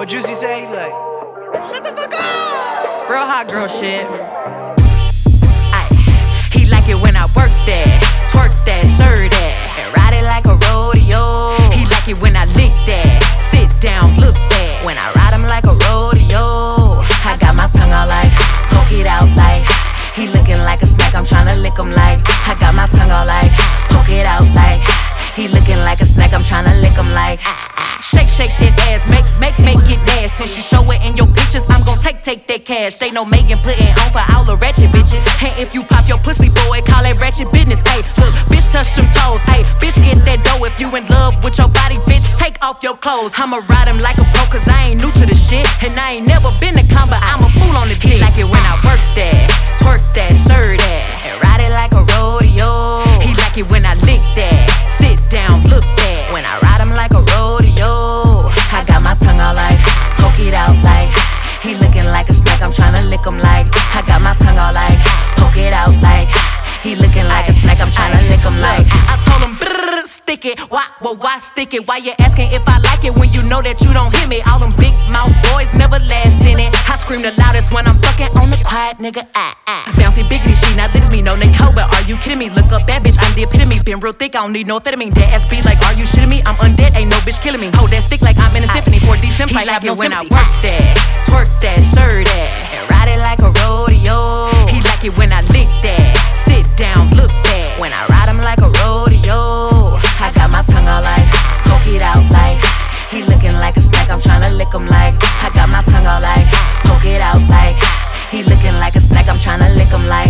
What Juicy say? He be like, shut the fuck up. Real hot girl shit. Ay, he like it when I work that, twerk that, serve that, and ride it like a rodeo. He like it when I lick that, sit down, look back. When I ride him like a rodeo, I got my tongue out like, poke it out like. He looking like a snack, I'm tryna lick him like. I got my tongue out like, poke it out like. He looking like a snack, I'm tryna lick him like. Take, that cash. They know Megan putting on for all the ratchet bitches. And if you pop your pussy, boy, call it ratchet business. Hey, look, bitch, touch them toes. Hey, bitch, get that dough if you in love with your body, bitch. Take off your clothes. I'ma ride him like a pro, cause I ain't new to the shit. And I ain't never been to combo, I'm a stick it. Why, well, why stick it? Why you asking if I like it when you know that you don't hit me? All them big mouth boys never last in it. I scream the loudest when I'm fucking on the quiet nigga. Ah, ah. Bouncy biggity, she not licks me, no Nicole, but are you kidding me? Look up that bitch, I'm the epitome. Been real thick, I don't need no amphetamine. Dead ass beat, like, are you shitting me? I'm undead, ain't no bitch killing me. Hold that stick like I'm in a symphony. 4D Sims, like, like it when I work that, twerk that, serve that, and ride it like a rodeo. tryna lick them like